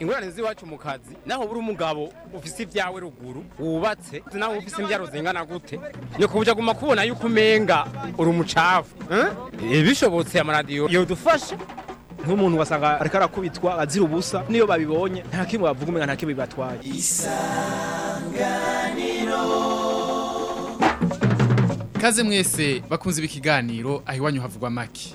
ingorane z'iwacu mu kazi naho buri umugabo ufise ibyawe ruguru wubatse naho ufise imbyaro zingana gute ni kubuja guma kubona yuko umenga uri umucafu eh? bishobotse amaradiyo yodufasha nk'umuntu ugasanga ariko arakubitwa azira ubusa niyo babibonye nta kimwe bavuga umenga nta kimwe bibatwaye Kaze mwese bakunze ibi kiganiro aho iwanyu havugwa maki.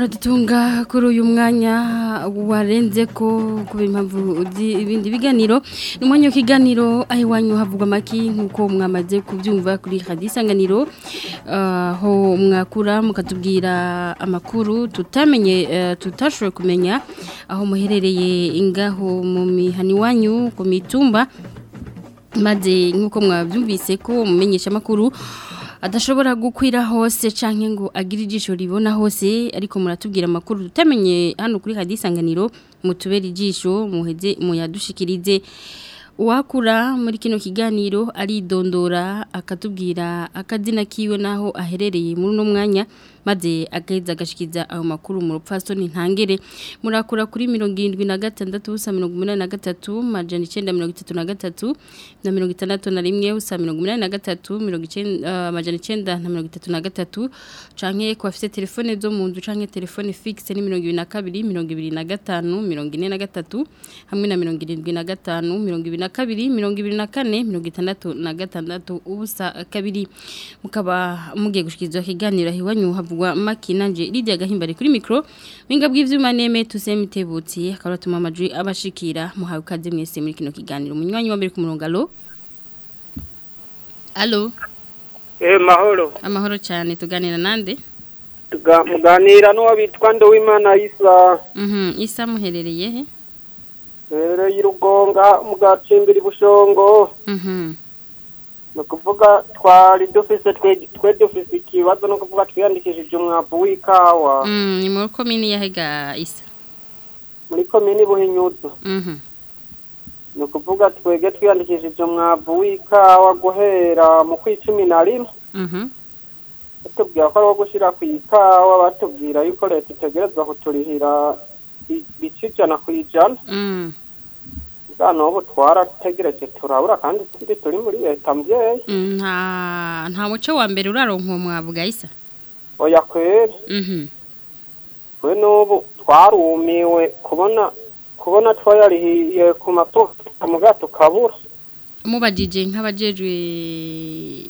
Muradutunga kuri uyu mwanya warenze ko kubera impamvu ibindi biganiro. Ni umwanya w'ikiganiro aho iwanyu havugwa amaki nk'uko mwamaze kubyumva kuri radiyo isanganiro. Aho mwakura mukatubwira amakuru tutamenye tutashoboye kumenya aho muherereye ingaho mu mihani iwanyu ku mitumba. Maze nk'uko mwabyumvise ko mumenyesha amakuru. Adashobora gukwira hose canke ngo agire ijisho ribona hose ariko muratubwira amakuru tutamenye hano kuri hadi isanganiro mutubera ijisho muheze muyadushikirize. Uwakura muri kino kiganiro aridondora akatubwira akazina kiwe naho aherereye muri uno mwanya. Maze agaheza agashikiza ayo makuru mu rupfasoni ntangere murakura kuri mirongo irindwi na gatandatu busa mirongo umunani na gatatu majana icyenda mirongo itatu na gatatu na mirongo itandatu na rimwe busa mirongo umunani na gatatu mirongo icyenda majana icyenda na mirongo itatu na gatatu. Canke ku bafite telefone zo mu nzu canke telefone fixe ni mirongo ibiri na kabiri mirongo ibiri na gatanu mirongo ine na gatatu hamwe na mirongo irindwi na gatanu mirongo ibiri na kabiri mirongo ibiri na kane mirongo itandatu na gatandatu ubusa kabiri. Mukaba mugiye gushyikirizwa ikiganiro iwanyu havugwa maki nanje Lydia Gahimbare kuri micro. Winga bw'ivyuma neme tusemitebutsi akaba tuma amajwi abashikira. Muhawe kaze mwese muri kino kiganiro. Munywanyi wa mbere ku murongo allo? Allo? Eh mahoro. Amahoro cyane. Tuganira nande? Tuga muganira n'uwo bitwa Ndowimana Isa. Mhm isa muherereye he? Rero yirugonga mugacimbira bushongo mhm. No kuvuga twari dufise twe dufise ikibazo no kuvuga twiyandikishije umwavu w'ikawa mm ni muri komini ya hega isa. Muri komini buhinyuzo mhm. No kuvuga twege twiyandikishije umwavu w'ikawa guhera mu kwicumi na rimwe. Mhm. Batubwira ko ari uwo gushyira ku ikawa batubwira yuko leta itegerezwa kuturihira ibice ijana ku ijana mm bwa n'ubu twarategereje turabura kandi turi muri leta mbyeyi nta muco wa mbere uraronka uwo mwavuga isa oya kweri we n'ubu twarumiwe kubona kubona twayarihiye ku matora tukabura mubajije nk'abajejwe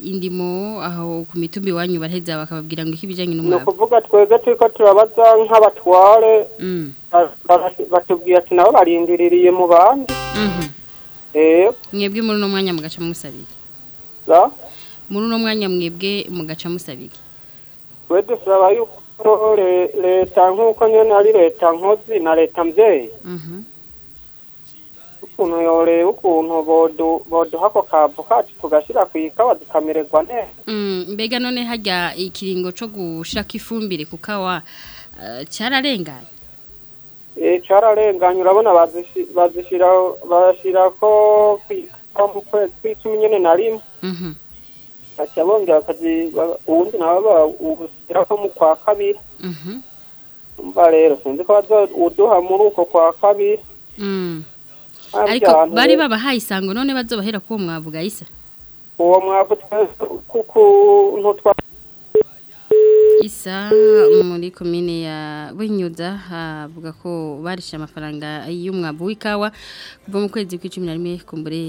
indimo aho ku mitumbi wanyu baraheza bakababwira ngo iki bijanye ni n'umwavu ukuvuga twebwe turiko turabaza nk'abatware mm. ba- ba- batubwiye ati nabo barindiririye mu bandi. Mhm. Eh? Mwebwe muri uno mwanya mugaca musabiki za muri uno mwanya mwebwe mugaca musabiki we dusaba yuko le- leta nk'uko nyene ari leta nkozi na leta mvyeyi. Mhm. Ukuntu yoreba ukuntu bodu- boduha ako kavu kacu tugashira ku ikawa zikamererwa neza mbega none hajya ikiringo co gushirako ifumbire ku kawa eh, cyararenganye Eh, cararenganye urabona bashirako kwikawa mu kwezi kw'icumi nyene na rimwe. Mhm. Baca bongera bakazi ba- uwundi nawe bawushyirako mu kwa kabiri. Mhm. Umva rero sinzi ko bazawuduha muri uko kwa kabiri. Mm. Ariko bari babahaye isango none bazobahera ko mwavuga isa? Uwo mwavu twese kukuntu twa isa muri komine ya Bunyuza havuga ko barishe amafaranga y'umwabu w'ikawa kuva mu kwezi kw'icumi na rimwe kumbure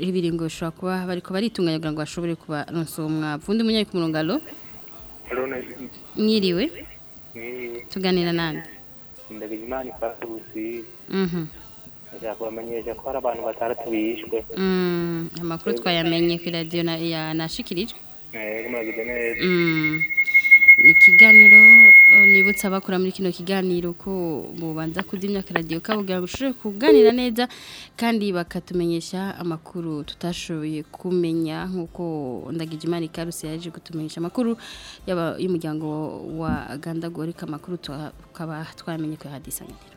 ibiringo bishobora kuba bariko baritunganya kugira ngo bashobore kuba ronsa uwo mwavu. Undi munyayi ku murongo alo mwiriwe. tuganira nande ndabizimana ifatusi mhm. Ndashaka kubamenyesha ko hari abantu batandatu bishwe Mm, amakuru twayamenye ku radio na ya nashikirijwe. Eh Mm. ikiganiro eh, nibutsa abakora muri kino kiganiro ko bubanza kudimya akaradiyo kabo kugira ngo ushobore kuganira neza kandi bakatumenyesha amakuru tutashoboye kumenya nk'uko ndagijimana ikarusi yaje kutumenyesha amakuru y'aba- y'umuryango wa gandagorika amakuru tukaba twamenye ku hadisanganiro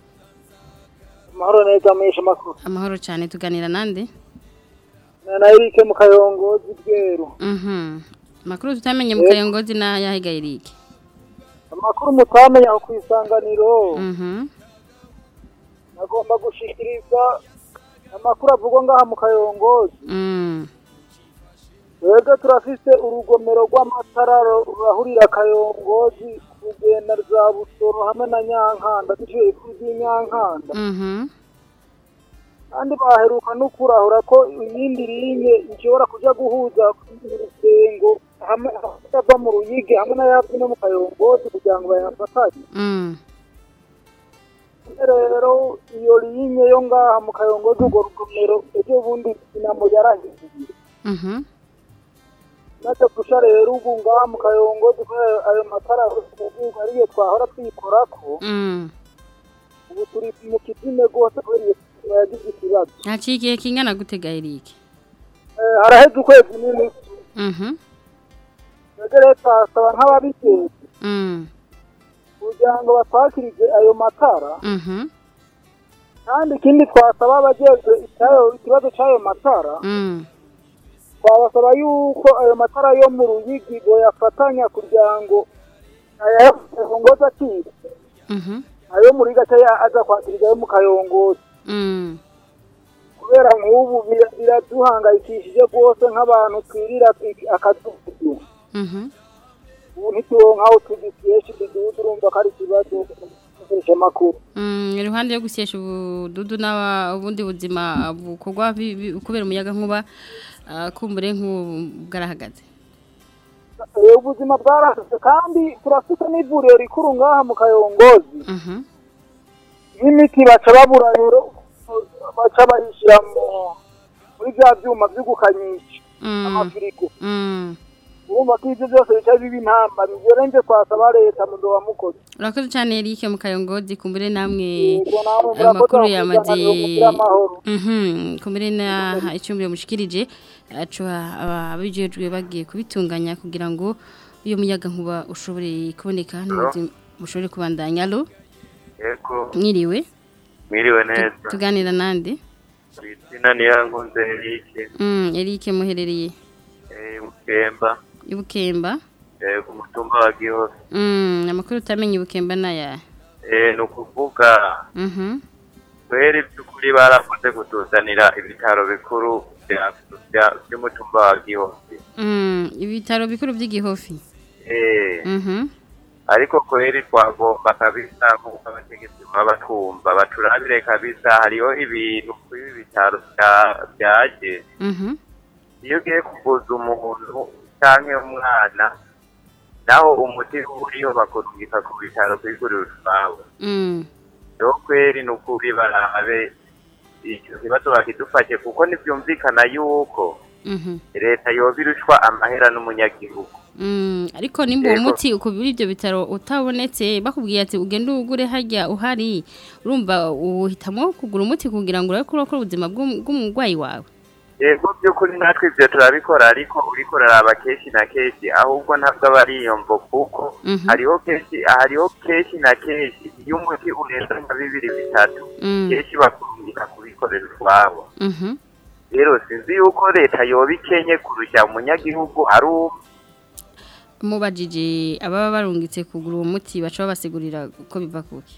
amahoro neza amenyesha amakuru amahoro cyane tuganira nande? Na erike mu kayongozi bweru. Mhm. Amakuru tutamenye mu kayongozi na yahiga Eric. Amakuru mutamenya aho ku isanganiro. Mhm. Agomba gushikiriza amakuru avugwa ngaha mu kayongozi. Twebwe turafise urugomero rw'amatara rurahurira kayongozi. Kugenda za busoro hamwe na nyankanda duciye kuri z'inyankanda mhm kandi baheruka no kurahura ko iyindi linye ishobora kuja guhuza urusengo hamwe ava mu ruyige hamwe n'ayavye no mu kayongozi kugira ngo bayafatanye. Mm. Rero iyo linye yo ngaha mu kayongozi urwo rugomero ejo bundi inamo yarahiye mhm maze gusha rero ubu ngaha mu kayongozi kubera ayo matara ariyo twahora twikorako mm ubu turi mu kizime rwose kubera iyo yagize ikibazo Haciye kingana gutega Eric. Eh, haraheze ukwezi n'inusu Mhm. rero twasaba nk'ababijejwe Mm. kugira ngo batwakirize ayo matara Mhm. kandi ikindi twasaba abajejwe ikibazo cy'ayo matara Mm. Twabasaba yuko ayo matara yo mu ruyigi boyafatanya kugira ngo ayayongozi akiga Mhm. ayo muri gace aza kwakiriza ayo mu kayongozi Mm. kubera nk'ubu bira- biraduhangayikishije rwose nk'abantu twirira akadudu Mhm. ubu ntituronka aho tugikesha ibidudu urumva ko ari ikibazo gukoresha amakuru Mm, iruhande yo gusyesha ubududu n'aba ubundi buzima bukorwa kubera umuyaga nkuba kumbure nk'ubwarahagaze. Eh, ubuzima bwarahise kandi turafite n'ivuriro rikuru ngaha mu kayongozi n'imiti baca babura rero baca bayishyira mu- muri bya byuma byo gukanyisha Mm. amafirigo Mm. Urumva ko ibyo byose bica biba intamba bigerenze twasaba leta mu wa mukozi Urakoze cyane Eric mu kayongozi kumbure namwe Yego, namwe ayo makuru murakoze yamaze. Mhm. kumbure na icyumviro mushikirije. Aco abijejwe bagiye kubitunganya kugira ngo uyo muyaga nkuba ushobore kuboneka n'ubuzima bushobore kubandanya. Alo yego. Mwiriwe? Mwiriwe neza. tuganira nande izina ni yankunze erike Mm, Eric muherereye. Eh, bukemba ibukemba eh, ku mutumba wa gihose Mm, amakuru utamenye ibukemba naya Eh, ni ukuvuga Mhm. kweri by'ukuri barakoze kutuzanira ibitaro bikuru by'umutumba wa gihose Mm, ibitaro bikuru by'igihofi Eh, Mhm. ariko kweri twagomba kabisa nk'uko abategetsi baba batwumva baturabire kabisa hariho ibintu kuri ibi bitaro bya- byaje. Mhm. iyo ugiye kuvuza umuntu cyangwa umwana naho umuti uriho bakurungika ku bitaro kwigurira utwawe Mm. rero kweri ni ukuri barabe icyo kibazo bakidufashe kuko ntibyumvikana yuko Mhm. leta yoba irushwa amahera n'umunyagihugu Mm, ariko nimba uwo muti ukubira ibyo bitaro utabonetse bakubwiye ati ugende ugure hajya uhari. Urumva uhitamo kugura umuti kugira ngo urabe ko urakora ubuzima bw'um- bw'umurwayi wawe. Yego by'ukuri natwe ibyo turabikora ariko uriko uraraba kenshi na kenshi ahubwo ntabwo aba ari iyo mvo kuko Mhm. hariho kenshi hariho kenshi na kenshi iyo umuti urenze nka bibiri bitatu Mm. kenshi bakurungika kubikorera utwabo Mhm. rero sinzi yuko leta yoba ikenye kurusha umunyagihugu ari umwe mubajije ababa barungitse kugura uwo muti baca babasigurira uko biva kuki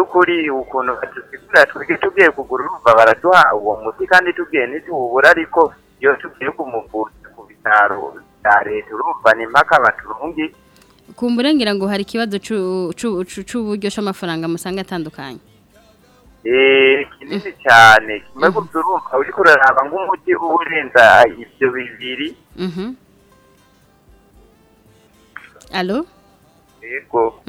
by'ukuri ukuntu batusigura twebwe tugiye kugura urumva baraduha uwo muti kandi tugiye ntituwubura ariko iyo tugiye kumuvuza ku bitaro bya leta urumva ni impaka baturungi kumbure ngira ngo hari ikibazo c'uburyo c'amafaranga musanga atandukanye. Eh, kinini cyane. Kimwe gusa urumva uriko uraraba nk'umuti uba urenza ibyo bibiri. Mhm. Allo? yego.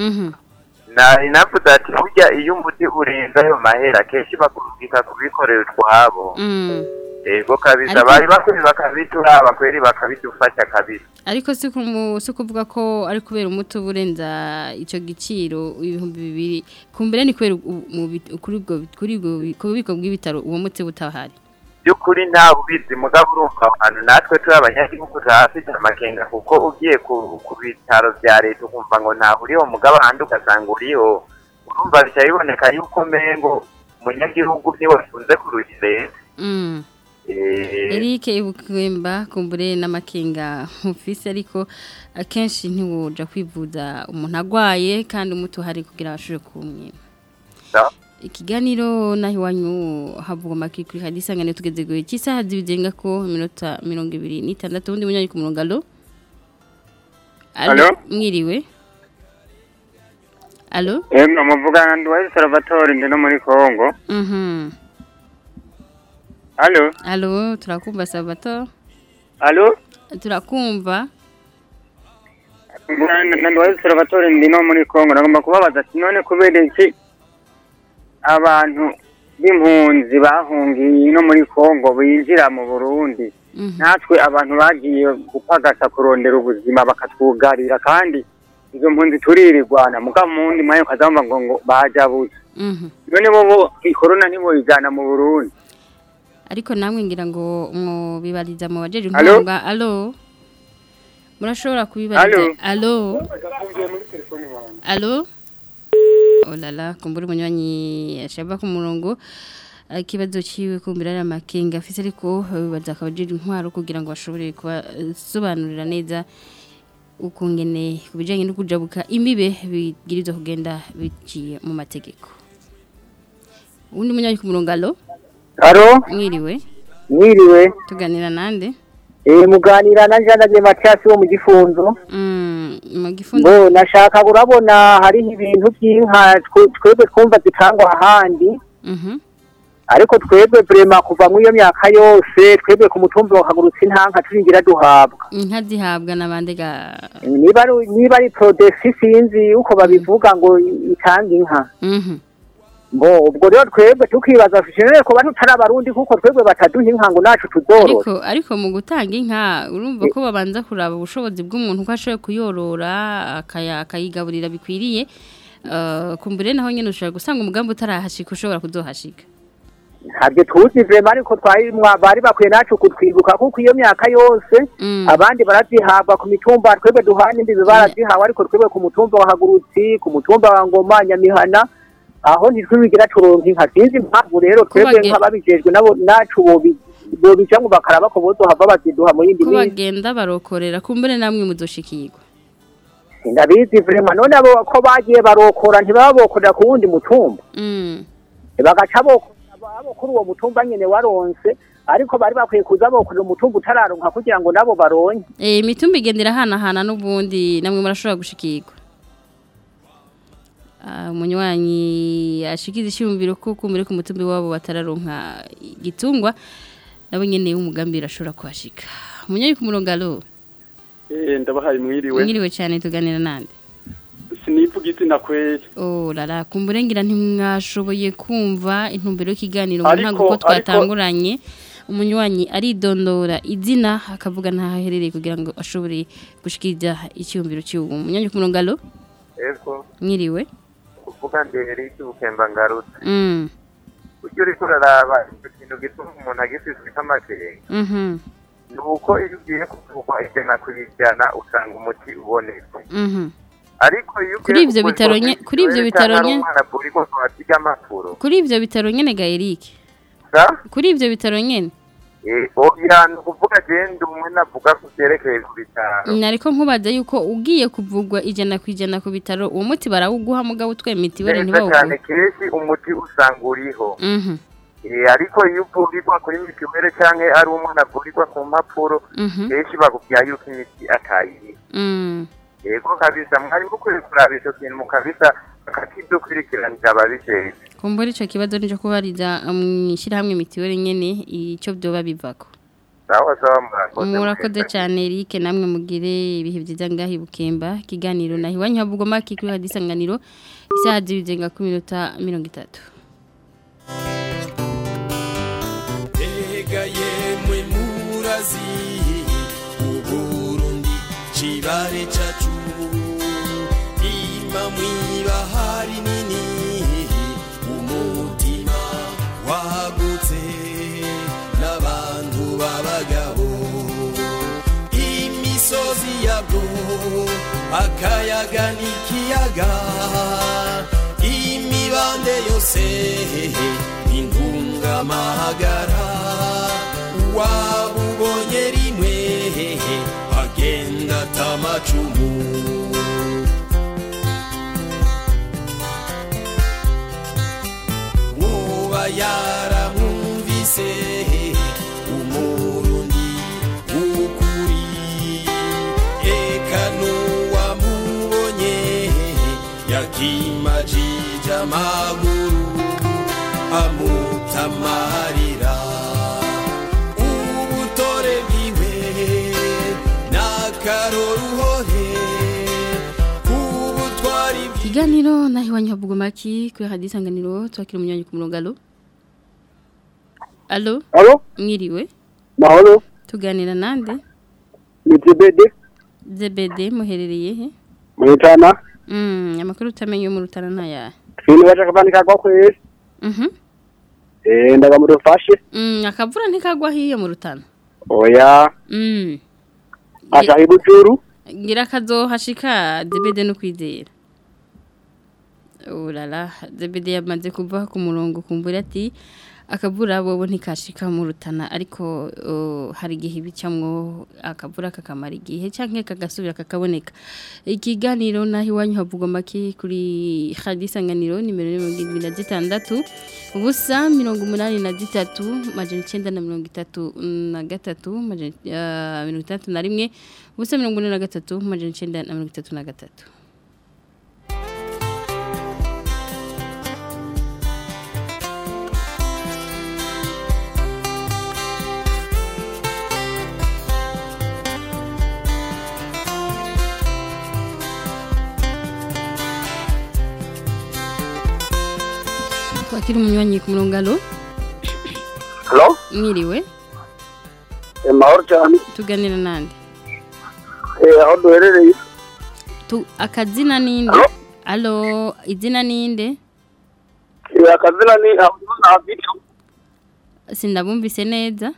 Nari navuze ati burya iyo umuti urenza ayo mahera kenshi bakurungika kubikorera utwabo Mm. yego kabisa. Bari bakwiye bakabituraba kweri bakabidufasha kabisa. Ariko si kuvuga ko ari kubera umuti uba urenza icyo giciro ibihumbi bibiri. Kumbere ni kubera kuri ubwo bubiko bw'ibitaro uwo muti butahari by'ukuri nta bubizi mugabo urumva abantu. Natwe turi abanyagihugu turahafite amakenga kuko ugiye ku, ku bitaro bya leta ukumva ngo ntaho uriho mugabo ahandi ugasanga uriho. Urumva bica biboneka yuko mengo umunyagihugu ni we afunze kurusha leta Mm. Eh, Eric Ibukwemba kumbure n'amakenga mufise ariko akenshi ntiwoja kwivuza umuntu agwaye kandi umuti uhari kugira abashobore kumwima. Ikiganiro naho iwanyu havugwa amakuru hadi isangane tugeze guhe cy'isaha zibigenga ko iminota mirongo ibiri n'itandatu ubundi munyanya ku murongo alo Alo? mwiriwe alo Emwe muvugana ndi wa Salvatore ndi no muri Kongo. mhm Allo? alo turakumva sabato Allo? turakumva ndi wa Salvatore ndi no muri Kongo. Nagomba kubabaza none kubera iki abantu b'impunzi bahungiye no muri Kongo binjira mu Burundi. Mhm. Natwe abantu bagiye gupagasa kurondera ubuzima bakatwugarira kandi izo mpunzi turirirwana mugabo mu wundi mwanya ukazamba ngo ngo bajabuze. mhm None bo corona ntiboyijana mu Burundi. ariko namwe ngira ngo mubibariza mu bajeje Alo? inkunga alo murashobora kubibariza alo alo olala kumbura umunywanyi ashaba ku murongo eh, ikibazo ciwe kumbira ari amakenga. Afise ariko eh, bibaza akabajeje intwaro kugira ngo bashobore kubasobanurira neza ukungene kubijanye no kujabuka imibe bigirizwa kugenda biciye mu mategeko. Undi munywanyi ku murongo alo mwiriwe? Mwiriwe. Tuganira nande? eh muganira na Jean de Mathias wo mu gifunzo. Mm, mu gifundo ngo nashaka urabona hariho ibintu by'inka twe- twebwe twumva zitangwa ahandi. Mhm. ariko twebwe vrema kuva mu iyo myaka yose twebwe ku mutumba wa kagurutse intanka turingira duhabwa. Inka zihabwa n'abandi ga niba ari prodesi sinzi uko babivuga ngo itanga inka. Mhm. Ngo ubwo rero twebwe tukibaza tukeneye kuba tutari abarundi kuko twebwe bataduha inka ngo nacu tuzorora ariko ariko mu gutanga inka urumva ko babanza kuraba ubushobozi bw'umuntu ko ashoboye kuyorora akayigaburira bikwiriye uh, kumbure naho nyene ushobora gusanga umugambi utarahashika ushobora kuzohashika. Ntabyo tuzi vrema ariko twari bari bakwiye nacu kutwibuka kuko iyo myaka yose Mm. abandi barazihabwa ku mitumba twebwe duhana imbibi barazihawe ariko twebwe ku mutumba wa hagurutsi ku mutumba wa ngoma nyamihana aho ntitwibigira turonka inka sinzi impamvu rero twebwe nk'ababijejwe nabo nacu bobi bobijamwo bakaraba ko bozohava baziduha mu yindi minsi bagenda barokorera kumbure namwe muzoshikirwa ndabizi vrema none abo ko bagiye barokora ntibaba bokorera ku wundi mutumba bagaca abo kuri uwo mutumba nyene waronse ariko bari bakwiye kuza bokorera umutumba utararonka kugira ngo nabo baronke imitumba igendera hana hana n'ubundi namwe murashobora gushikirwa umunywanyi ashikiza icyumviro ko kumbure ku mutumbi wabo batararonka igitungwa nabo nyene umugambi rashobora kuhashika. Umunywanyi ku murongo alo Eh, ndabahaye mwiriwe. Mwiriwe cyane tuganira nande? Sinivuga izina kweri. Oh rara kumbure ngira ntimwashoboye kumva intumbero y'ikiganiro ntabwo ko twatanguranye. Umunywanyi aridondora izina akavuga ntaho aherereye kugira ngo ashobore gushikiriza icyumviro cy'uwo. Umunywanyi ku murongo alo mwiriwe. Kuvuga nderi cy'ubukemba ngarutse. Mm. Ujya uriko uraraba icyo kintu gituma umuntu agisizwe nk'amakenga. Mhm ni uko iyo ugiye kuvugwa ijana ku ijana usanga umuti ubonetse. Mhm ariko Kuri kuvurwa bitaro n'iki kuri kibazo bitaro amakuru kuri ivyo bitaro sa? Kuri ivyo bitaro nyene. Eh, oya ni ukuvuga genda umwe navuga ku byerekeye ku bitaro nariko nkubaza yuko ugiye kuvugwa ijana ku ijana ku bitaro uwo muti barawuguha mugabo utwemiti wari neza cyane ntibawuguhe kenshi umuti usanga uriho. Mhm. Eh, ariko iyo uvurirwa kuri mitiwere cyangwa ari umwana avurirwa ku mpapuro mhm. kenshi bakubwira yuko imiti atayiriho mm. Yego kabisa mwari mukwiye kuraba ico kintu kabisa bakakidukurikiranira ababijejwe kumbura ico kibazo nico kubariza mwishirahamwe mitiwere nyene ico byoba bivako. Sawa sawa murakoze cyane Eric namwe mugire ibihe byiza ngahi bukemba. Kiganiro nahi wanyu havugwa maki kuri hadisanganiro isaha zibizenga ku minota 30 Ega yemwe murazi Uburundi chibare chacu Ima mwibahari Akayaga n'ikiyaga. Imibande yose intungamahagara wabubonye rimwe agenda atamacumu woba yaramwumvise yakimajije amaguru amutamarira ubutore bwiwe n'akaroruhore ubutwari Kiganiro nahi wanyu havugwa maki kuri hadisanganiro twakira umunywanyi ku murongo. Alo Alo mwiriwe? Mahoro tuganira nande? Ni Zebede. ZBD muherereye he? Mwitana Mm amakuru utamenye mu rutana ntaya ibintu bashaka bandika kwa kwezi Mhm. Eh ndaga muri fashe Mm akavura ntikagwa hiyo mu rutana oya. Mm. Ashaka ibuturu ngira kazohashika ZBD no kwizera Urala ZBD yamaze kuva ku murongo kumbura ati akavura bobo ntikashika mu rutana ariko hari igihe bicamwo akavura kakamara igihe canke kagasubira kakaboneka. Ikiganiro nahi wanyu havugwa maki kuri hadisanganiro nimero 76 ubusa 83 majana 933 na gatatu majana uh, 31 ubusa 43 majana 933 twakira umunywanyi ku murongo alo Hello mwiriwe eh mahoro cyane tuganira nande eh aho duherereye akazina ninde alo izina ninde eh akazina ni video. Sindabumvise neza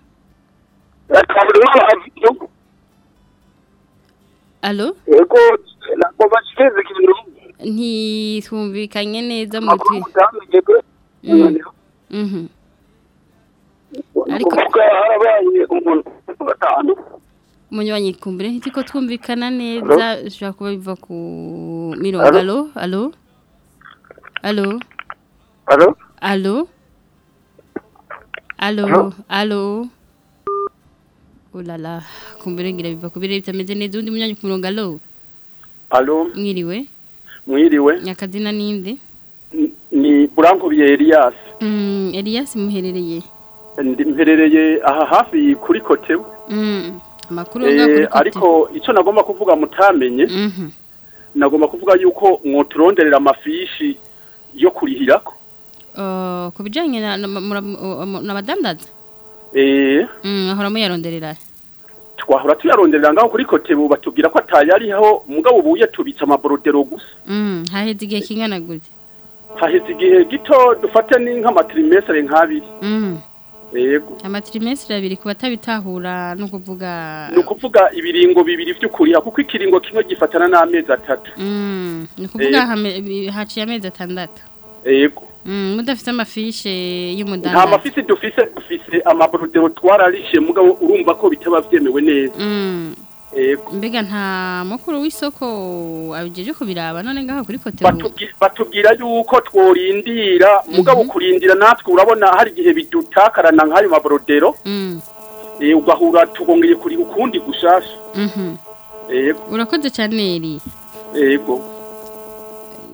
alo? Yego nako bashikeze kintu ntitwumvikanye neza mutwi mutamenye ko wanyi ariko harabaye umuntu batanu umunywanyi kumbure ntitiko twumvikana neza bishobora kuba biva ku mirongo alo alo alo Alo alo alo Alo? ulala. Kumbure ngira biva ku birere bitameze neza undi munywanyi ku murongo alo alo mwiriwe. Mwiriwe. Nyakazina ninde ni Branko bya Elias Mm, Elias muherereye. Ndi- mperereye aha hafi kuri kotebu Mm. Amakuru nga kuri Eh, ariko ico nagomba kuvuga mutamenye Mhm. nagomba kuvuga yuko mwoturonderera amafishi yo kurihirako Uh, kubijanye na na- mura- uh, na badandaza. eh Mm, ahora muyaronderera. twahora tuyaronderera ngaho kuri kotebu batubwira ko atayariho mugabo ubuye tubitsa amaborodero gusa Mm, haheze igihe kingana gute. Haheze igihe gito dufate ni nk'amatrimetre nk'abiri Mm. yego Amatrimestre abiri kuba tabitahura no kuvuga ni ukuvuga ibiringo bibiri by'ukuriha kuko ikiringo kimwe gifatana n'amezi atatu Mm, ni Eh. bi- haciye amezi atandatu. yego Mm, mudafite amafishe nta y'umudandaza. mafisi dufise dufise amaborodero twararishe mugabo urumva ko bitaba vyemewe neza Mbega nta mukuru w'isoko abijeje kubiraba? None ngaho kuri kote. Batubwi- batubwira yuko tworindira. Mugabo kurindira natwe urabona hari igihe bidutakarana nk'ayo maborodero Mm. eh, ugahura tugongeye kuri ukundi gushasha. Mhm. yego. Urakoze cyane eri. Yego.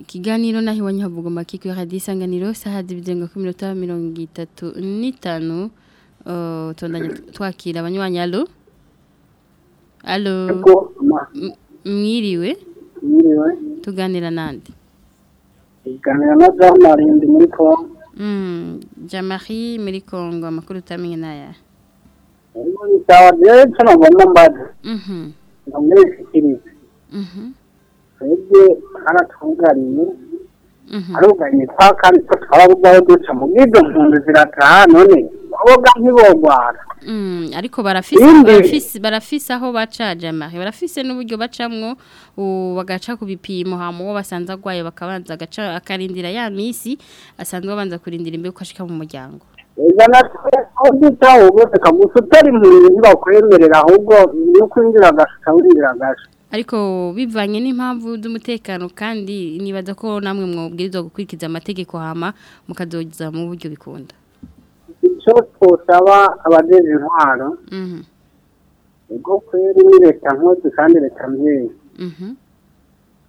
Ikiganiro naho iwanyu havuga amakiko ya radiyo isanganiro saha zibizenga ku minota mirongo itatu n'itanu. Uh, tondanya twakira abanywanyi. Alo alo mwiriwe Mwiriwe. tuganira nande Iganira na Jean Marie ndi muri Congo. Mm, Jamari muri Kongo amakuru utamenye naya. Sawa je cyo ngomba mbaza. Mhm. Ndamwishikiriza. Mhm. Twebwe haratungariye. Mhm. Aruganye kwa kandi ko twarabugaho duca mu bwizo mpunzi zirataha none boga ntibogwara. Mm, ariko barafise barafise aho baca Jamari barafise n'uburyo bacamwo bagaca ku bipimo hama uwo basanze agwaye bakabanza agaca akarindira ya misi asanzwe babanza kurindira imbere ko ashika mu muryango. Eza natwe aho duca ubose kagusa utari mu ntibakwemerera ahubwo yo kwinjira agasha winjira agasha. Ariko bivanye n'impamvu z'umutekano kandi nibaza ko namwe mwobwirizwa gukurikiza amategeko hama mukazogiza mu buryo bikunda. Icyo twosaba abajeje intwaro Mhm. ubwo kweri ni leta nkose kandi leta mbyeyi. Mhm.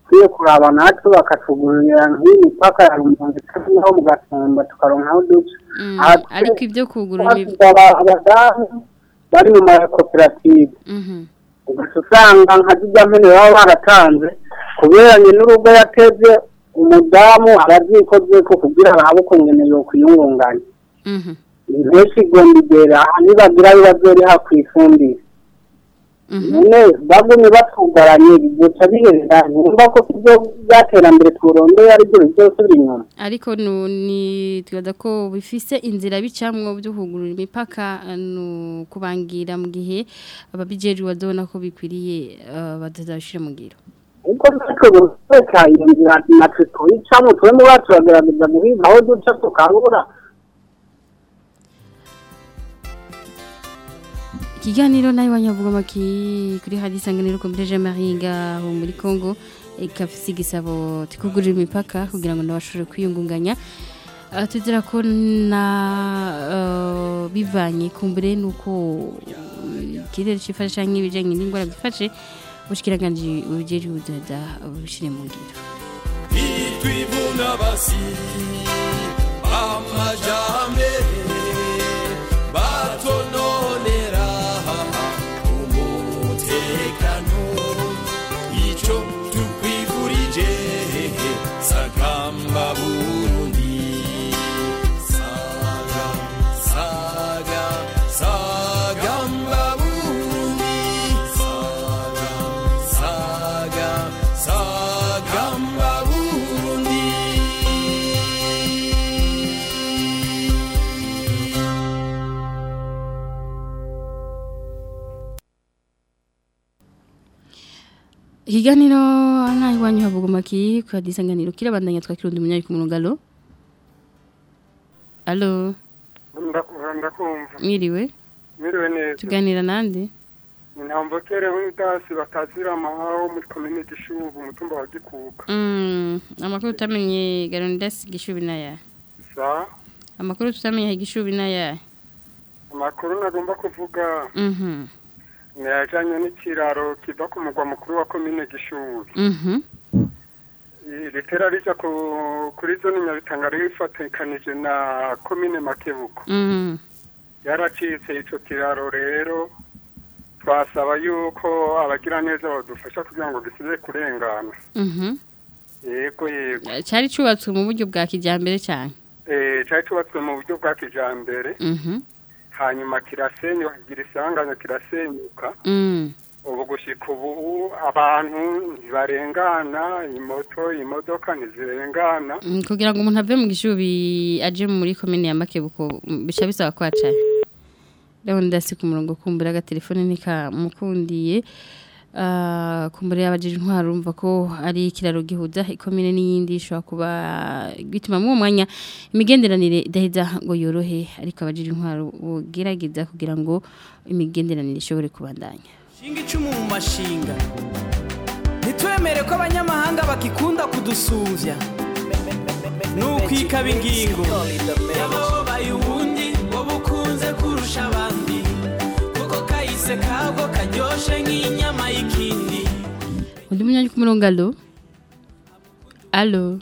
Kwiye kuraba natwe bakatugurira nk'imipaka ya kandi naho mu gatumba tukaronka aho duca. Mm, twe- ariko ibyo twasaba abadamu bari mu makoperative ugaca usanga nka zijya mpene baba baratanze kuberanye n'urugo yateze umudamu arabyikoze ko kugira arabe ukungene yokwiyungunganya Mhm. Impeshyi igomba igera nibagira ibibazo riha ku ifumbire. None bagumye batugaranye bizoca biherera nyumva ko ibyo byaterambere turondeye ari byo bizosubira inyuma. Ariko ni twibaza ko bifise inzira bicamwo byo kugurura imipaka kubangira mu gihe ababijejwe bazobona ko bikwiriye uh, batazashira mu ngiro. Ariko natwe guteka iyo nzira natwe tuyicamo twemwe bacu bagerageza guhiga aho duca tukabura ikiganiro nawe wanyavuga maki kuri hadi isanganiro kombereje maringa ho muri Congo ikafise igisabo tikugurira imipaka kugira ngo nabashobore kwiyungunganya. Uh, tuzira ko na uh, bivanye kumbere nuko uh, ikirere cifashe canke ibijanye n'ingwara zifashe ubushikiranganje bujeje buzaza bushire mu ngiro. Twivuna basi amajambere ikiganiro naho iwanyu havuga maki kwa disanganiro kirabandanya twakirundi munyari ku murongo alo ndakumva. Mwiriwe. Mwiriwe neza. Tuganira nande? Intambokere w'idasi batazira amahaho muri community shubu umutumba wa gikuka. Mm, amakuru tutamenye Garondas gishubi naya. sa? Amakuru tutamenye gishubi naya. amakuru nagomba kuvuga. Mhm. ni ajanye n'ikiraro kiva ku mugwa mukuru wa komine gishubi Mhm. ritera rija ku- kuri zone nyabitanga rifatikanije na komine makebuko Mhm. yaracitse ico kiraro rero twasaba yuko abagira neza badufasha kugira ngo gisubire kurengana Mhm. yego yego Cyari cubatswe mu buryo bwa kijambere cyane. eh cyari cyubatswe mu buryo bwa kijambere Mhm. Hanyuma kirasenyuka kigira isanganya kirasenyuka Mm. ubu gushika ubu abantu ntibarengana imoto imodoka ntizirengana Mm, Kugira ngo umuntu ave mu gishubi aje muri komine ya Makebuko mm, bica bisaba kwaca. Rero ndasi ku murongo kumbura ga telefone Uh, kumbura yabajije intwaro urumva ko ari ikiraro gihuza ikomine n'iyindi ishobora kuba bituma mu mwanya imigenderanire idaheza ngo yorohe ariko abajije intwaro bugerageza kugira ngo imigenderanire ishobore kubandanya. Shinga icumu mu mashinga. Ntitwemere ko abanyamahanga bakikunda kudusuvya nukwikaba ingingo. Yababaye ubundi ngo bukunze kurusha abandi. Kuko kahise kabwo karyoshe nk'inyama undi munyanya ku murongo alo?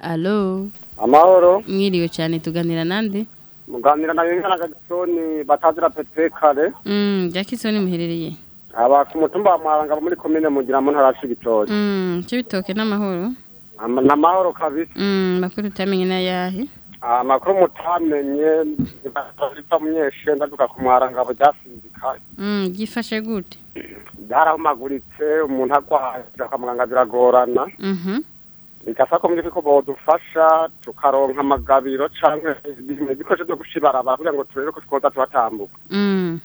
Alo? Amahoro mwiriwe cyane tuganira nande? Muganira na Yengana Jackson batazira Pepe kare mm Jackson muherereye. Aba ku mutumba wa Mwaranga muri komine mugira mu ntara cy'ibitoke. mm cyo bitoke n'amahoro Ama- n'amahoro kabisa. Mm makuru utamenye n'ayahe amakuru mutamenye biva munyeshe ndaduka ku Mwaranga byasinzikaye mm gifashe gute? Byarahumaguritse umuntu agwaye kwa muganga biragorana. Mhm. Bigasa ko muri ko bodufasha tukaronka amagabiro canke ibikoresho byo gushibarabara kugira ngo turebe ko twoza tuhatambuka mm.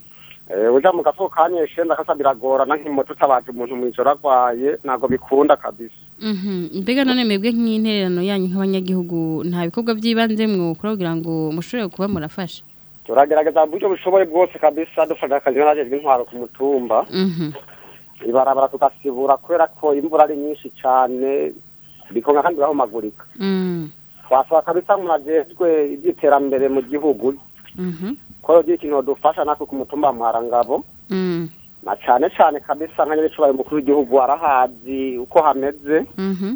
Eh, uja mu gafuko kanyeshe ndakasa biragorana nk'imoto utabaje umuntu mw'ijoro agwaye ntabwo bikunda kabisa. mhm mbega none mwebwe nk'intererano yanyu nk'abanyagihugu nta bikorwa by'ibanze mwokora kugira ngo mushobore kuba murafasha? Turagerageza mu buryo bushoboye bwose kabisa dufasha akazi n'abajejwe intwaro ku mutumba. Mhm. Ibarabara tugasibura kubera ko imvura ari nyinshi cane bikonga kandi birahumagurika. Mm twasaba kabisa umuntu ajejwe iby'iterambere mu gihugu. Mhm. Ko yogira ikintu dufasha natwe ku mutumba wa mwarangabo mm na cane cane kabisa nka nyir'icyubahiro umukuru w'igihugu arahazi uko hameze mhm.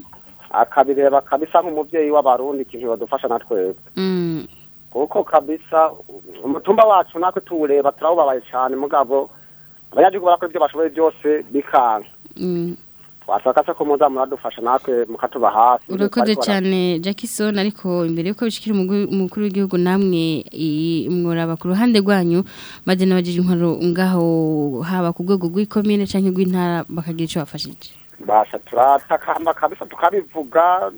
akabireba kabisa nk'umuvyeyi w'abarundi ikintu yodufasha na twebwe mm. Kuko kabisa umutumba wacu natwe tuwureba turawubabaye cyane mugabo abanyagihugu barakora ibyo bashoboye byose bikanka wasaka se ko muza muradufasha natwe mukatuba hafi urakoze cyane Jackson ariko imbere yuko bishikira umukuru w'igihugu namwe mworaba ku ruhande rwanyu maze n'abajije intwaro ngaho haba ku rwego rw'ikomine canke rw'intara bakagira ico bafashije. Basha turatakamba kabisa tukabivuga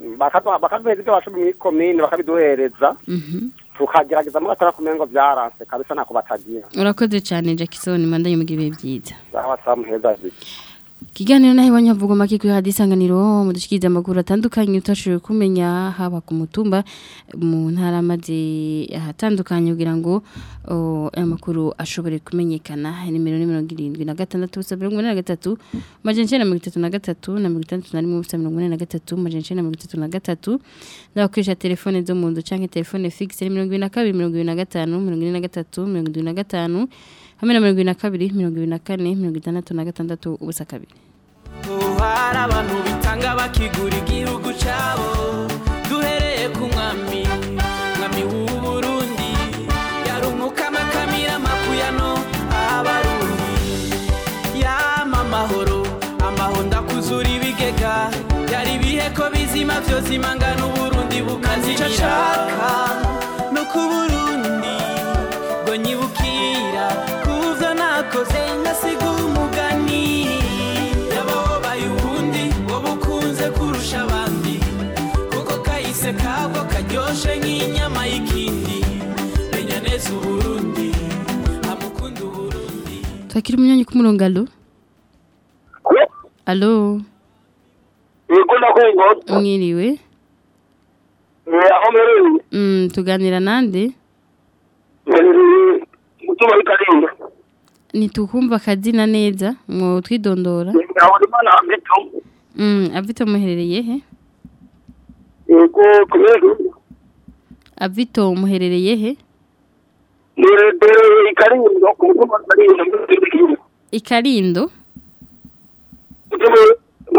bakaduhereza ibyo bashoboye muri komine bakabiduhereza. Mhm. Tukagerageza mu gatara kumenya ngo byaranse kabisa ntako batagira. Urakoze cyane Jackson mandanye mugira ibihe byiza. Sawa sawa muheza Kiganiro nahe banyavugo makiko ya hadisanganiro mudushikiza amakuru atandukanye utashoboye kumenya haba ku mutumba mu ntara maze ahatandukanye kugira ngo amakuru ashobore kumenyekana. Nimero ni 76 73 majencena 33 na 33 na 43 majencena 33 n'abakoresha telefone zo mu nzu canke telefone fixe ni mirongo ibiri na kabiri mirongo ibiri na gatanu mirongo ine na gatatu mirongo irindwi na gatanu hamwe na mirongo ibiri na kabiri mirongo ibiri na kane mirongo itandatu na gatandatu ubusa kabiri. Hari abantu bitanga bakigura igihugu cyabo duhereye ku mwami mwami w'u byose imangana uburundi bukazimira nshaka no ku burundi ngo nyibukira kuvyo nakoze ngasiga umugani. Yababaye ubundi ngo bukunze kurusha abandi kuko kahise kabwo karyoshe nk'inyama y'ikindi. Menya neza uburundi amukunda uburundi. Twakira umunyanya ku murongo alo alo yego ndakumva mwiriwe Eh, aho mperereye mm, tuganira nande mperereye umutima w'ikarinda ntitukumva akazina neza mwo twidondora abito mm, avito muherereye he? Yego kumeze avito muherereye he? W'ikarinda ikarindo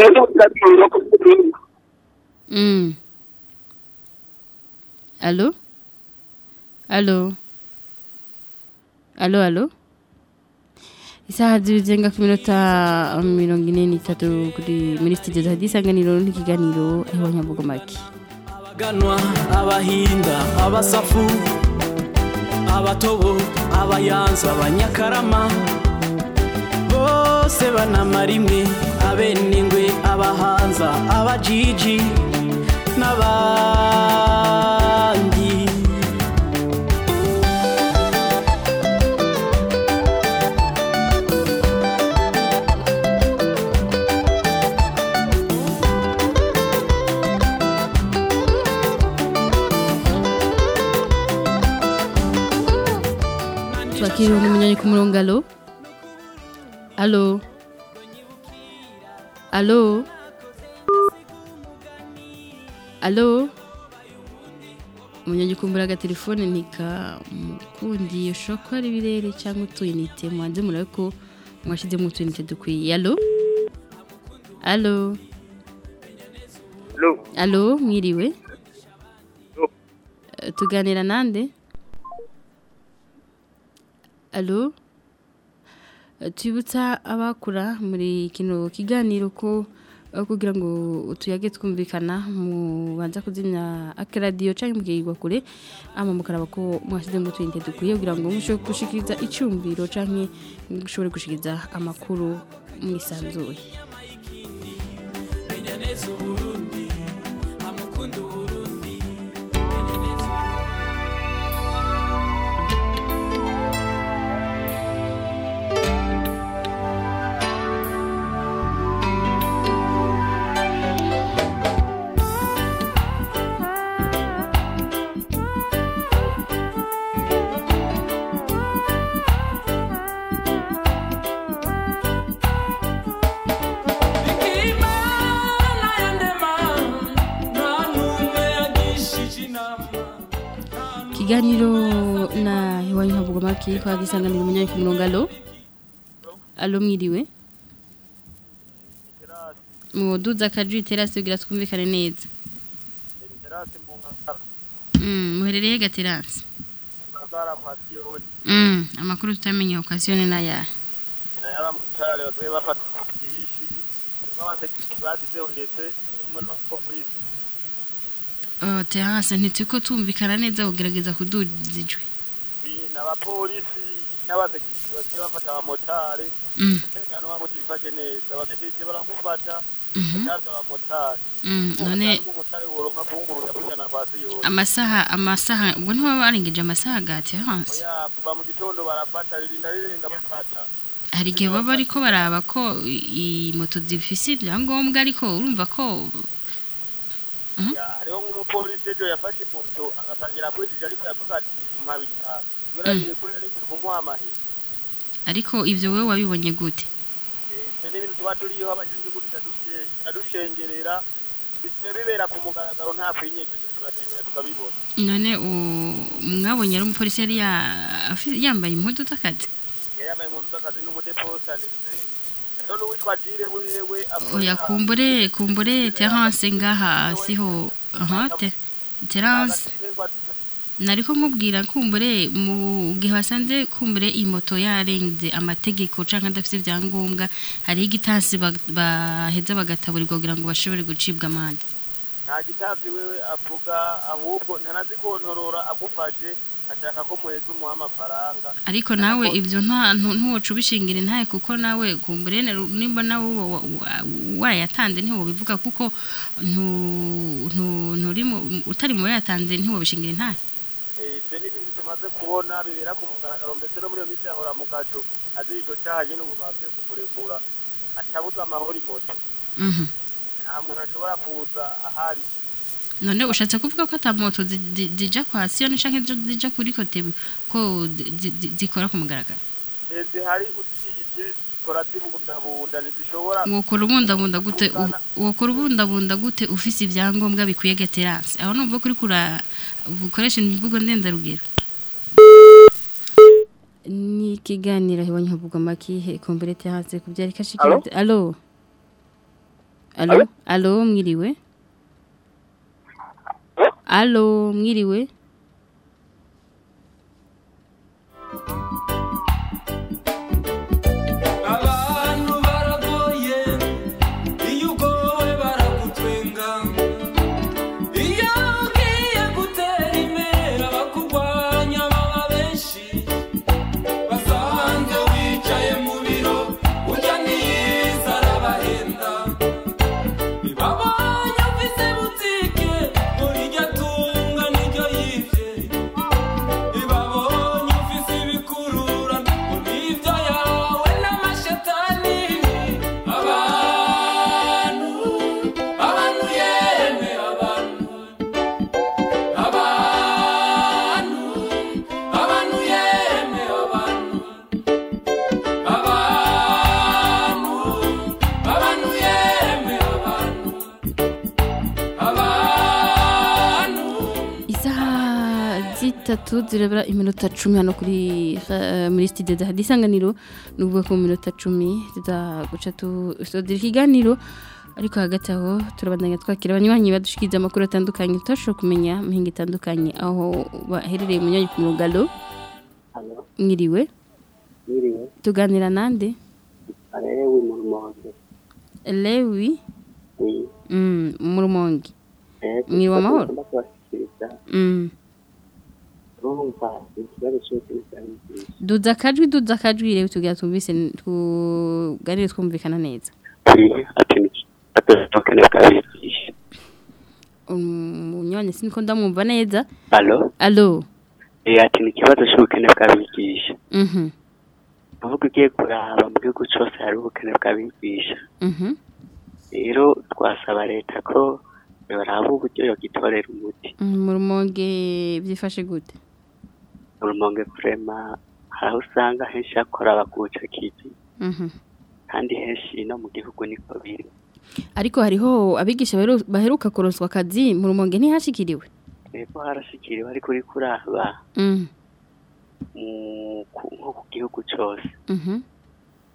umutima w'ikarinda ku mutima mm. alo alo alo alo isaha zibizenga ku minota mirongo ine n'itatu kuri muri studio za disanganiro n'ikiganiro aho nyavuga make abaganwa abahinda abasafu abatobo abayanza abanyakarama bose banamara imwe abenengwe abahanza abajiji n'abandi. Twakiriwe n'umunyanya ku murongo alo alo. Alo? Alo? Umunyanya ukumbura agatelefone ntikamukundiye ushobora kuba ari ibirere cyangwa utuyinite muhanze murabe ko mwashyizemo utuyinite dukwiye. Alo? Allo. Allo mwiriwe? Tuganira nande? Allo Twibutsa abakura muri kino kiganiro ko eh, kugira ngo tuyage twumvikana mu banza kuzimya akaradiyo cyangwa mukigwa kure ama mukaraba ko mwashyize mu twinte dukwiye kugira ngo mushobore gushikiriza icyumviro cyangwa mushobore gushikiriza amakuru mwisanzuye. Kiganiro na iwanyu havuga maki kwa gisanganira umunyayi ku murongo alo alo mwiriwe muduza akajwi terasi kugira twumvikane neza Mm, muherereye gaterasi Mm, amakuru tutamenye okasione na ya. n'abamotari basigaye bafata byinshi n'abasekirite basizeho ndetse harimo no polisi Oh, terasi ntituko tumvikana neza kugerageza kuduza ijwi. N'abapolisi n'abasekirite basigaye bafata abamotari. Mm. umutekano wabo utifashe neza abasekirite barakufata Mhm. Mm, amasaha amasaha ubwo ntiba barengeje amasaha ga terasi oya kuva mu gitondo barafata ririnda rirenga bafata. Hari igihe baba ariko baraba ko i- moto zifise ibyangombwa ariko urumva ko hariho nk'umupolisi ejo yafashe moto agatangira kwijija ariko yavuga ati mpa bitanu yaragiye kuri nari kumuha amahera ariko ibyo wowe wabibonye gute? Ibyo ni ibintu tuba turiho abanyagihugu tukadushengerera bibera ku mugaragaro nta kwinyegeza turatembera tukabibona. None mwabonye ari umupolisi yari yambaye impudu z'akazi? Yari yambaye impuzu z'akazi n'umudeposa ndetse jire wewe oya kumbure kumbure terance ngaha siho aha te terance nariko nkubwira kumbure mu gihe basanze kumbure imoto yarenze amategeko canke adafite ibyangombwa hariho igitansi ba- baheza bagataburirwa kugira ngo bashobore gucibwa amande. Nta gitazi wewe avuga ahubwo ntanazikontorora agufashe. Ashaka ko muheza umuha amafaranga ariko nawe ibyo nta ntu- ntuwoca ubishingira intaye kuko nawe kumbure ne- nimba nawe wa- wa- wa- warayatanze ntiwobivuga kuko utari mu bayatanze ntiwobishingira intaye Eh, ibyo ni ibintu tumaze kubona bibera ku mugaragaro ndetse no muri iyo minsi yahora mu gaco azi ico caha nyene ubu bakwiye kumurekura atabuza amahoro imoto Mhm. nta muntu ashobora kuza ahari. None ushatse kuvuga ko ata moto zi- zi- zija kwa siyoni canke zo zija kuri kote ko zi- zi- zi- zikora ku mugaragaro. Eh, zihari utije zikora zibundabunda ntizishobora wokora ubundabunda gute? Wokora ubundabunda gute? Ufise ibyangombwa bikwiye gaterance aho numva kuri kura bukoresha imvugo ndenzarugero ni ikiganiro hibonye havugwa amakihe? Komberete hasi ku byari kashikira alo alo alo mwiriwe? Alo mwiriwe zirabura iminota cumi hano kuri eh, muri studio za hadisanganiro nubwo ko mu minota cumi tuza guca tusodera ikiganiro. Ariko hagati aho turabandanya twakira abanywanyi badushikiriza amakuru atandukanye. Tutashobora kumenya mihinga itandukanye. Aho baherereye mu nyanya ku murugalo mwiriwe. Tuganira nande? Arewe mu rumonge. Oui. mm, mu rumonge Eh, mwiriwe amahoro tugomba kubashyikiriza. mm. Urumva ikibazo cy'ubukene bwa bigisha. Duza akajwi duza akajwi rero tugira twumvise tuganire twumvikana neza umunywanyi siniko ndamwumva neza Allo? alo Eh, ati ni ikibazo cy'ubukene bwa bigisha. mhm Uvuga ugiye kuraba mu gihugu cyose hari ubukene bwa bigisha. mhm Rero twasaba leta ko baraba uburyo yogitorera umuti. Mm, mu byifashe gute Mu rumonge kurema hari aho usanga henshi hakora abakuca kivi mhm. Kandi henshi no mu gihugu niko biri. ariko hariho abigisha baheru- baheruka kuronswa akazi mu rumonge ntihashikiriwe? Rero harashikiriwe ariko uri kuraba. Mu ku- nko ku gihugu cyose. Mhm.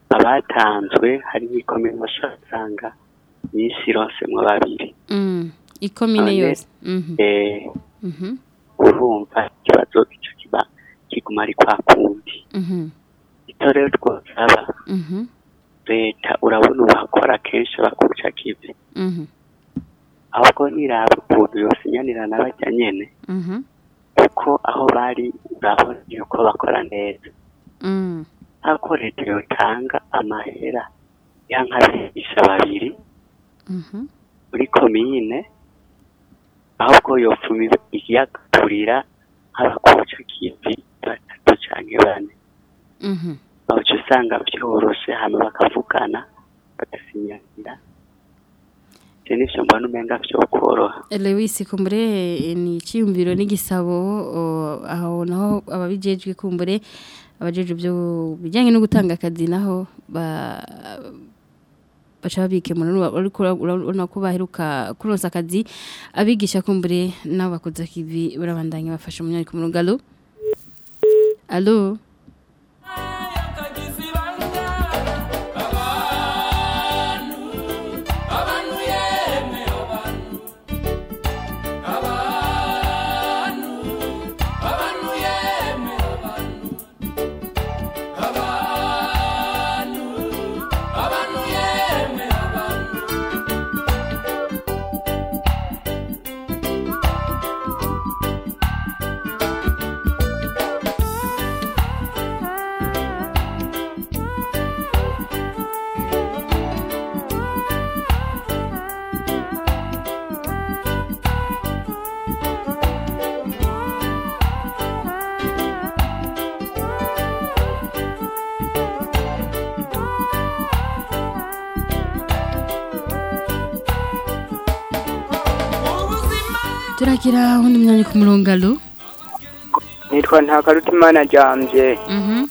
Abatanzwe hari nk'ikomine bashobora gusanga nyinshi ironsemwo babiri. Mm ikomine yose. Mhm. Eh. Mhm. Urumva ikibazo kiguma ari kwa kundi. Mhm ito rero twosaba mhm leta urabona ubakora kenshi bakuca kivi mhm ahubwo niraba ukuntu yosinyanira n'abajya nyene mhm kuko aho bari urabona yuko bakora neza. Mm. Nk'ako leta yotanga amahera y'ankabigisha babiri muri komine ahubwo yopfuma iyaturira nk'abakuca kivi bane. Mhm. Uca usanga vyoroshe hama bakavugana bagasinyanira ivyo nivyo mbona umenga vyokoroha Lewis kumbure eh, ni icyiyumviro n'igisabo aho naho ababijejwe kumbure abajeje byo bijyanye no gutanga akazi naho ba baca babikemura urabona ko baheruka kuronsa akazi abigisha kumbure nabo bakoze akivi barabandanya bafasha umunyari ku murongo alo turakira undi mwanya ku murongo alo nitwa ntakarutimana jamvye mhm.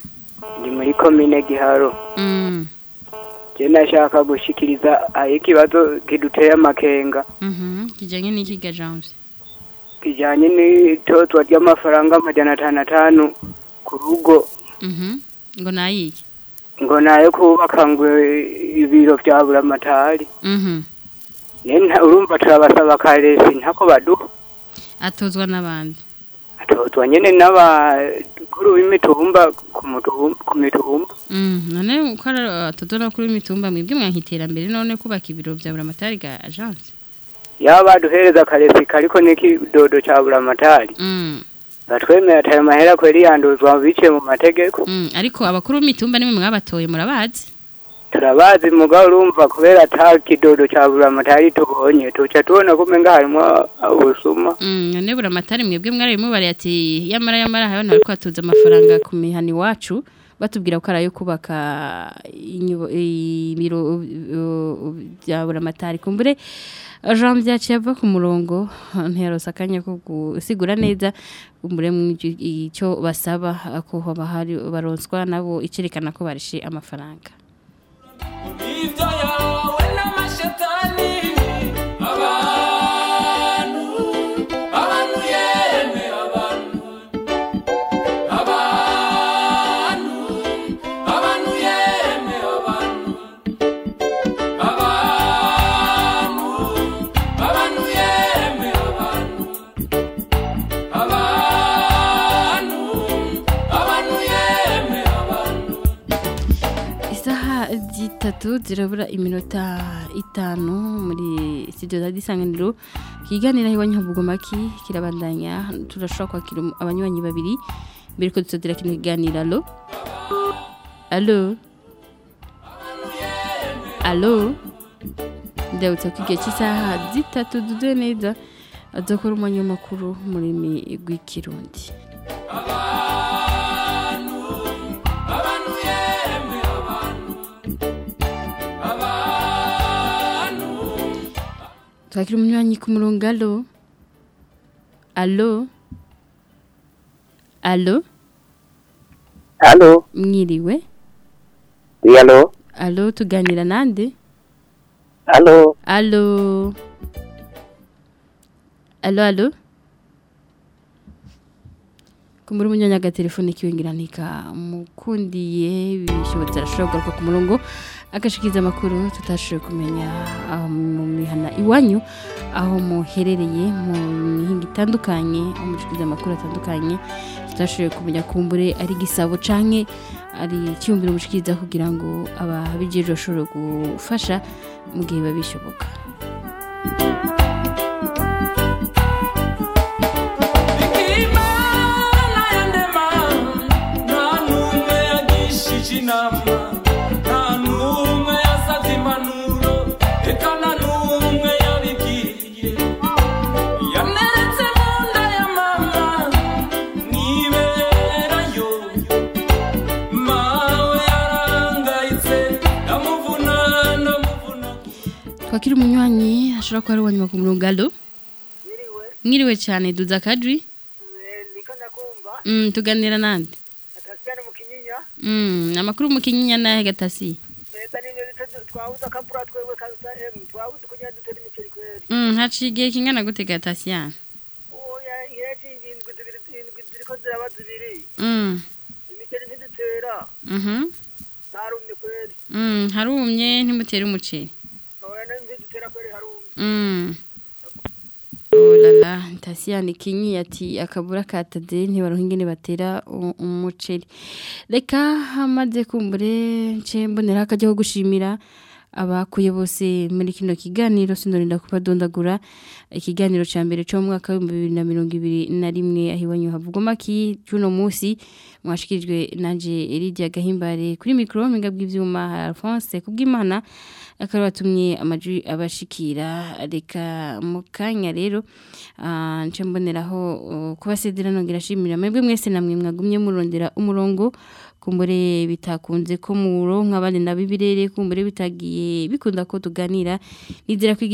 Ndi muri komine giharo. Mm. Je nashaka gushikiriza aho ikibazo kiduteye amakenga. Mhm. Kijanye n'iki ga James? Kijanye n'itozwa ry'amafaranga amajana atanu atanu ku rugo. Mhm. Ngo nayiki ngo na yo kubaka ngo ibiro vya buramatari. Urumva turabasaba karesi ntako baduha. Atozwa n'abandi. Atozwa nyene n'abakuru b'imitumba ku mutumba ku mitumba. Mm, none ko atodora kuri mitumba mwebwe mwankiterambere none kubaka ibiro bya buramatari ga agence. Yaba baduhereza karesi kariko n'ikidodo ca buramatari. Mm. batwemera atayo mahera kweri yanduzwa biciye mu mategeko. Mm. ariko abakuru b'imitumba nimwe mwabatoye murabazi? Turabazi mugabo urumva kubera ata kidodo ca buramatari tubonye tuca tubona ko umenga harimwo ubusuma. Mm. none buramatari mwebwe mwararimo bari ati yamara yamara habona ariko atuza amafaranga ku mihani wacu batubwira ko arayo kubaka ibiro bya buramatari kumbure Jean byaciye ava ku murongo ntiyarosa akanya ko gusigura neza kumbure icyo basaba ko baronswa nabo icerekana ko barishe amafaranga. Ibyo yawe zitatu zirabura iminota itanu muri studio za disanganiro kiganira iwanyu havugomaki kirabandanya turashobora kwakira abanywanyi babiri. Mbere ko dusodera kino kiganiro alo alo alo ndabutsa ko igihe cy'isaha zitatu duduye neza. Adakora umwanya w'amakuru mu rurimi rw'ikirundi. Twakira umunywanyi ku murongo alo? Alo? Alo? Halo, mwiriwe halo, alo? Tuganira nande halo, alo? Alo? Alo kumuri umunyanya agatelefone kiwingiranika mukundiye bishobotse arashobora kugaruka ku murongo agashikiza amakuru tutashoboye kumenya mu mihana iwanyu aho muherereye mu mihinga itandukanye aho mushikiza amakuru atandukanye tutashoboye kumenya kumbure ari gisabo canke ari icyumviro mushikiriza kugira ngo ababijejwe bashobore gufasha mu gihe biba bishoboka inama twakira umunywanyi ashobora kuba ari uwa nyuma ku murongo alo mwiriwe. Cyane duza kadri. Mm, tuganira nande Mm, amakuru mu kinyinya nahe gatasi? Kweri Mm, haciye igihe kingana gute gatasi yana oya iheci indwi Tasiyani Kinyi ati akabura katade ntibaronka ingene batera umuceri. Reka hamaze kumbure nce mbonera akajya gushimira abakuye bose muri kino kiganiro sinorinda kubadondagura ikiganiro ca mbere cyo mu mwaka wa 2021 ahiwanyu havugwa maki cyuno munsi mwashikirijwe nanje Lydia Gahimbare kuri micro minga bw'ivyuma Alphonse kubw'Imana akaba batumye amajwi abashikira. Reka mu kanya rero ah, nce mboneraho uh, kubasedera nongera shimira mwebwe mwese namwe mwagumye murondera umurongo kumbure bitakunze ko muronka abandi na bibirere kumbure bitagiye bikunda ko tuganira. Nizera ko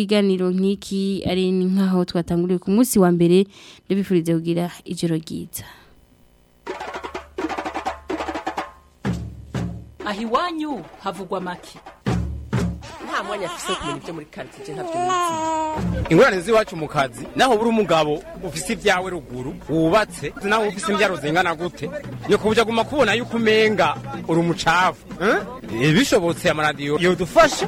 nk'iki ari nkaho twatanguriye ku munsi wa mbere. Ndabifurize kugira ijoro ryiza. Aho iwanyu havugwa make. Nta mwanya afise kumenya ibyo muri karitsiye ntabyo nizi ingorane z'iwacu mu kazi naho buri umugabo ufise ibyawe ruguru wubatse naho ufise imbyaro zingana gute ni kubuja guma kubona yuko umenga uri umucafu eh? bishobotse amaradiyo yodufasha